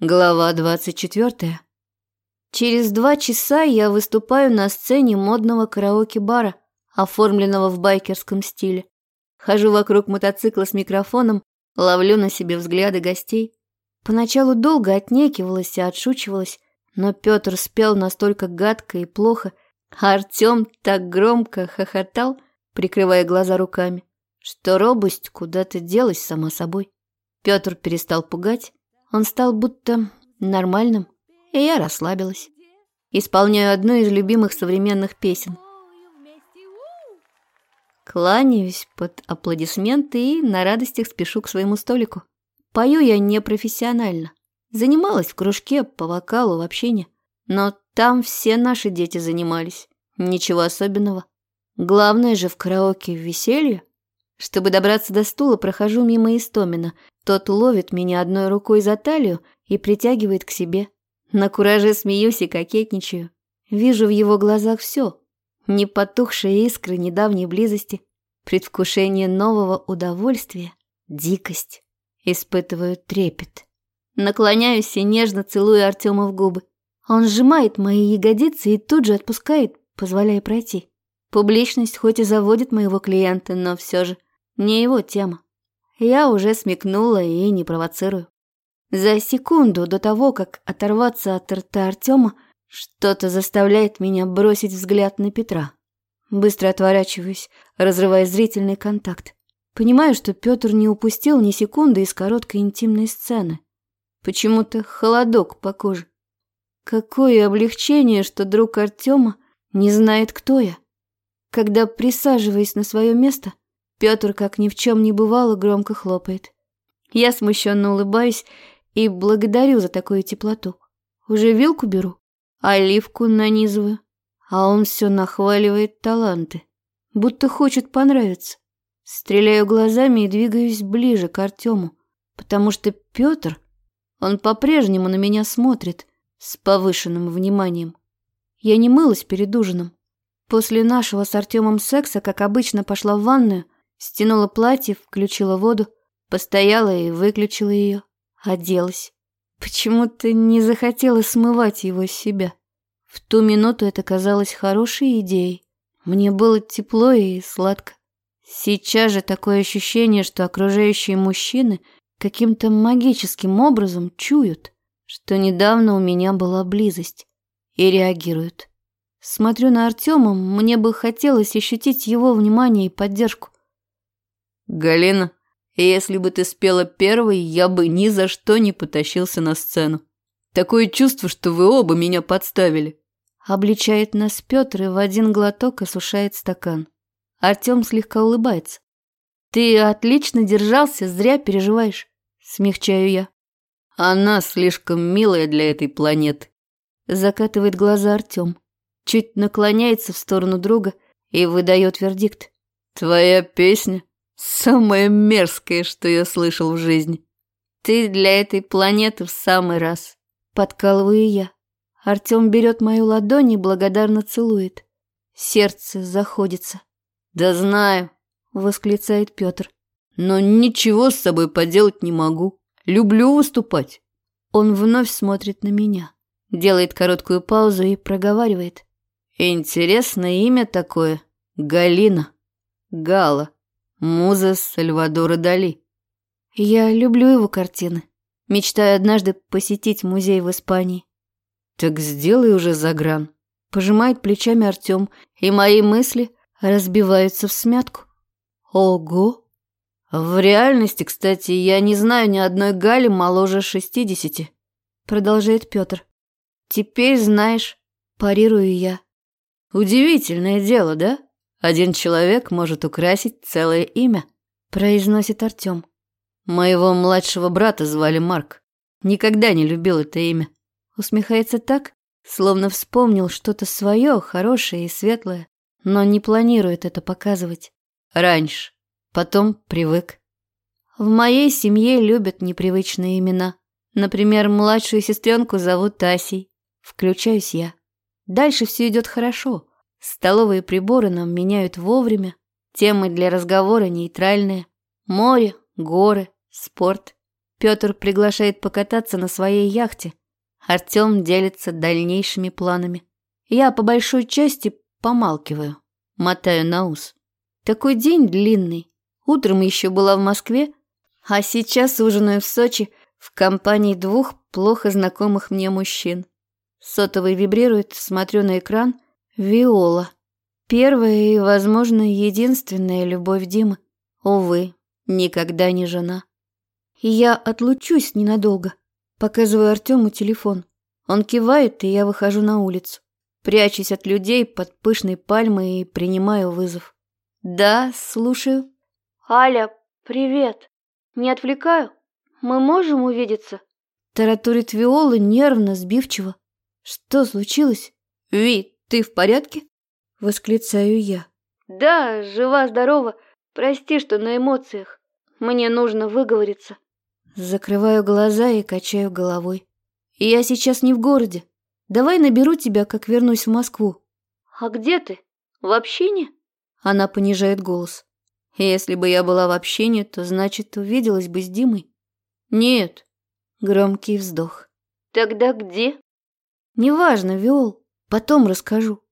Глава 24. Через два часа я выступаю на сцене модного караоке-бара, оформленного в байкерском стиле. Хожу вокруг мотоцикла с микрофоном, ловлю на себе взгляды гостей. Поначалу долго отнекивалась и отшучивалась, но Петр спел настолько гадко и плохо, а Артем так громко хохотал, прикрывая глаза руками, что робость куда-то делась сама собой. Петр перестал пугать, он стал будто нормальным, и я расслабилась. Исполняю одну из любимых современных песен. Кланяюсь под аплодисменты и на радостях спешу к своему столику. Пою я непрофессионально. Занималась в кружке по вокалу в общении. Но там все наши дети занимались. Ничего особенного. Главное же в караоке веселье. Чтобы добраться до стула, прохожу мимо Истомина, тот ловит меня одной рукой за талию и притягивает к себе. На кураже смеюсь и кокетничаю. Вижу в его глазах все. Непотухшие искры недавней близости, предвкушение нового удовольствия, дикость. Испытываю трепет. Наклоняюсь и нежно целую Артема в губы. Он сжимает мои ягодицы и тут же отпускает, позволяя пройти. Публичность хоть и заводит моего клиента, но все же не его тема. Я уже смекнула и не провоцирую. За секунду до того, как оторваться от рта Артема, что-то заставляет меня бросить взгляд на Петра. Быстро отворачиваюсь, разрывая зрительный контакт. Понимаю, что Петр не упустил ни секунды из короткой интимной сцены. Почему-то холодок по коже. Какое облегчение, что друг Артема не знает, кто я. Когда присаживаясь на свое место, Петр, как ни в чем не бывало, громко хлопает. Я смущенно улыбаюсь и благодарю за такую теплоту. Уже вилку беру, оливку нанизываю, а он все нахваливает таланты, будто хочет понравиться. Стреляю глазами и двигаюсь ближе к Артему, потому что Петр, он по-прежнему на меня смотрит с повышенным вниманием. Я не мылась перед ужином. После нашего с Артемом секса, как обычно, пошла в ванную, Стянула платье, включила воду, постояла и выключила ее. Оделась. Почему-то не захотела смывать его с себя. В ту минуту это казалось хорошей идеей. Мне было тепло и сладко. Сейчас же такое ощущение, что окружающие мужчины каким-то магическим образом чуют, что недавно у меня была близость, и реагируют. Смотрю на Артема, мне бы хотелось ощутить его внимание и поддержку. «Галина, если бы ты спела первой, я бы ни за что не потащился на сцену. Такое чувство, что вы оба меня подставили». Обличает нас Петр и в один глоток осушает стакан. Артем слегка улыбается. «Ты отлично держался, зря переживаешь», — смягчаю я. «Она слишком милая для этой планеты», — закатывает глаза Артем. Чуть наклоняется в сторону друга и выдает вердикт. «Твоя песня Самое мерзкое, что я слышал в жизни. Ты для этой планеты в самый раз. Подкалываю я. Артем берет мою ладонь и благодарно целует. Сердце заходится. Да знаю, восклицает Петр. Но ничего с собой поделать не могу. Люблю выступать. Он вновь смотрит на меня, делает короткую паузу и проговаривает. Интересное имя такое. Галина. Гала. Муза Сальвадора Дали. Я люблю его картины. Мечтаю однажды посетить музей в Испании. Так сделай уже загран. Пожимает плечами Артем, и мои мысли разбиваются в смятку. Ого! В реальности, кстати, я не знаю ни одной Гали моложе шестидесяти. Продолжает Петр. Теперь знаешь, парирую я. Удивительное дело, да? Один человек может украсить целое имя, произносит Артем. Моего младшего брата звали Марк. Никогда не любил это имя. Усмехается так, словно вспомнил что-то свое, хорошее и светлое, но не планирует это показывать. Раньше. Потом привык. В моей семье любят непривычные имена. Например, младшую сестренку зовут Асей. Включаюсь я. Дальше все идет хорошо. Столовые приборы нам меняют вовремя. Темы для разговора нейтральные. Море, горы, спорт. Петр приглашает покататься на своей яхте. Артем делится дальнейшими планами. Я по большой части помалкиваю, мотаю на ус. Такой день длинный. Утром еще была в Москве, а сейчас ужинаю в Сочи в компании двух плохо знакомых мне мужчин. Сотовый вибрирует, смотрю на экран. Виола. Первая и, возможно, единственная любовь Димы. Увы, никогда не жена. Я отлучусь ненадолго. Показываю Артему телефон. Он кивает, и я выхожу на улицу. Прячусь от людей под пышной пальмой и принимаю вызов. Да, слушаю. Аля, привет. Не отвлекаю? Мы можем увидеться? Таратурит Виола нервно, сбивчиво. Что случилось? Ви, ты в порядке? Восклицаю я. Да, жива-здорова. Прости, что на эмоциях. Мне нужно выговориться. Закрываю глаза и качаю головой. Я сейчас не в городе. Давай наберу тебя, как вернусь в Москву. А где ты? В общине? Она понижает голос. Если бы я была в общине, то значит, увиделась бы с Димой. Нет. Громкий вздох. Тогда где? Неважно, Виол. Потом расскажу.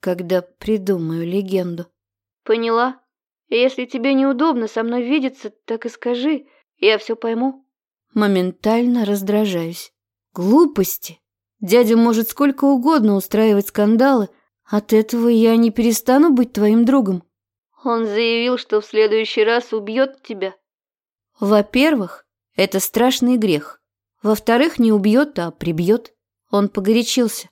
Когда придумаю легенду. Поняла. Если тебе неудобно со мной видеться, так и скажи. Я все пойму. Моментально раздражаюсь. Глупости. Дядя может сколько угодно устраивать скандалы. От этого я не перестану быть твоим другом. Он заявил, что в следующий раз убьет тебя. Во-первых, это страшный грех. Во-вторых, не убьет, а прибьет. Он погорячился.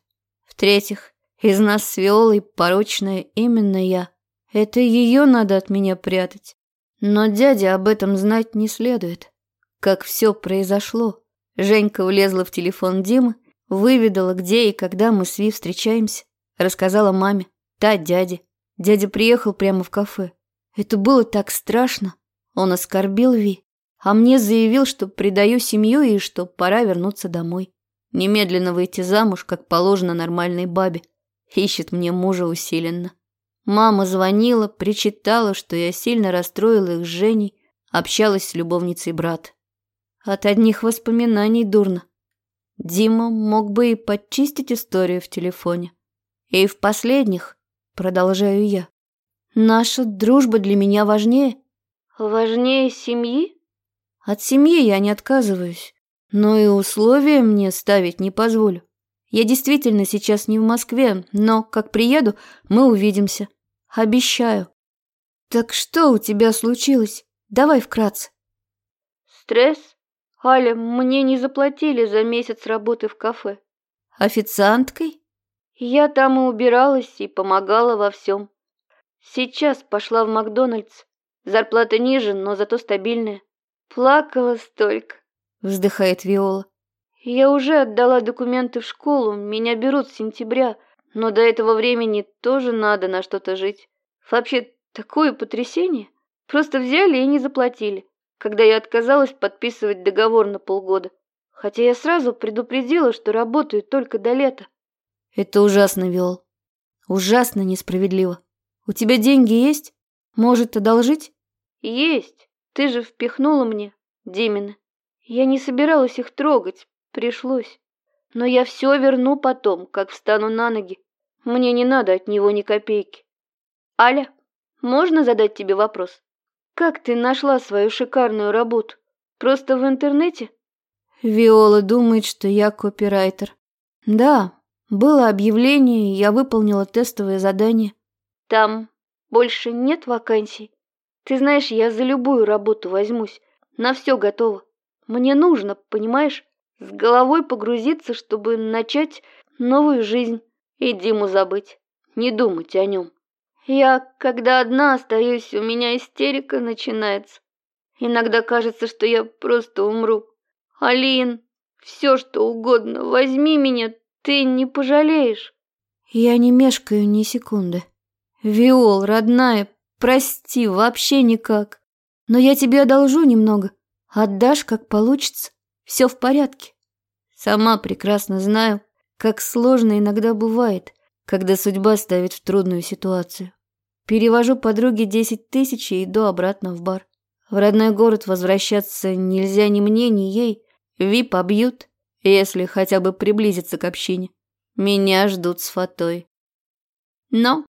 В-третьих, из нас с Виолой порочная именно я. Это ее надо от меня прятать. Но дяде об этом знать не следует. Как все произошло. Женька влезла в телефон Димы, выведала, где и когда мы с Ви встречаемся. Рассказала маме, та дяде. Дядя приехал прямо в кафе. Это было так страшно. Он оскорбил Ви, а мне заявил, что предаю семью и что пора вернуться домой. Немедленно выйти замуж, как положено нормальной бабе. Ищет мне мужа усиленно. Мама звонила, причитала, что я сильно расстроила их с Женей, общалась с любовницей брата. От одних воспоминаний дурно. Дима мог бы и подчистить историю в телефоне. И в последних Продолжаю я. Наша дружба для меня важнее. Важнее семьи? От семьи я не отказываюсь, но и условия мне ставить не позволю. Я действительно сейчас не в Москве, но как приеду, мы увидимся. Обещаю. Так что у тебя случилось? Давай вкратце. Стресс? Аля, мне не заплатили за месяц работы в кафе. Официанткой? Я там и убиралась, и помогала во всем. Сейчас пошла в Макдональдс. Зарплата ниже, но зато стабильная. Плакала столько. Вздыхает Виола. Я уже отдала документы в школу, меня берут с сентября, но до этого времени тоже надо на что-то жить. Вообще, такое потрясение. Просто взяли и не заплатили, когда я отказалась подписывать договор на полгода. Хотя я сразу предупредила, что работаю только до лета. Это ужасно, Виол. Ужасно несправедливо. У тебя деньги есть? Может, одолжить? Есть. Ты же впихнула мне, Димина. Я не собиралась их трогать, пришлось. Но я все верну потом, как встану на ноги. Мне не надо от него ни копейки. Аля, можно задать тебе вопрос? Как ты нашла свою шикарную работу? Просто в интернете? Виола думает, что я копирайтер. Да, было объявление, и я выполнила тестовое задание. Там больше нет вакансий? Ты знаешь, я за любую работу возьмусь. На все готово. Мне нужно, понимаешь, с головой погрузиться, чтобы начать новую жизнь и Диму забыть, не думать о нем. Я, когда одна остаюсь, у меня истерика начинается. Иногда кажется, что я просто умру. Алин, все что угодно, возьми меня, ты не пожалеешь. Я не мешкаю ни секунды. Виол, родная, прости, вообще никак. Но я тебе одолжу немного. Отдашь, как получится. Все в порядке. Сама прекрасно знаю, как сложно иногда бывает, когда судьба ставит в трудную ситуацию. Перевожу подруге десять тысяч и иду обратно в бар. В родной город возвращаться нельзя ни мне, ни ей. Ви побьют, если хотя бы приблизиться к общине. Меня ждут с фатой. Но,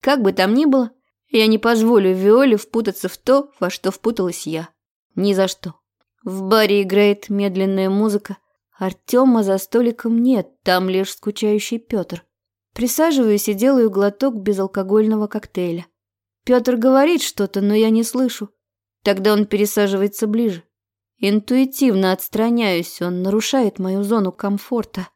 как бы там ни было, я не позволю Виоле впутаться в то, во что впуталась я. Ни за что. В баре играет медленная музыка. Артема за столиком нет, там лишь скучающий Петр. Присаживаюсь и делаю глоток безалкогольного коктейля. Петр говорит что-то, но я не слышу. Тогда он пересаживается ближе. Интуитивно отстраняюсь, он нарушает мою зону комфорта.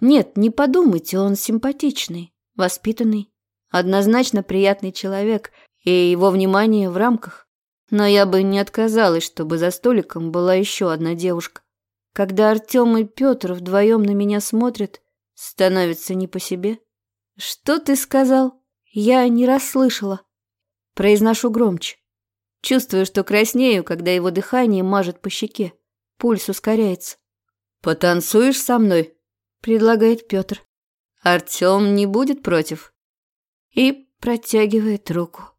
Нет, не подумайте, он симпатичный, воспитанный, однозначно приятный человек, и его внимание в рамках. Но я бы не отказалась, чтобы за столиком была еще одна девушка. Когда Артем и Петр вдвоем на меня смотрят, становится не по себе. «Что ты сказал?» Я не расслышала. Произношу громче. Чувствую, что краснею, когда его дыхание мажет по щеке. Пульс ускоряется. «Потанцуешь со мной?» – предлагает Петр. «Артем не будет против?» И протягивает руку.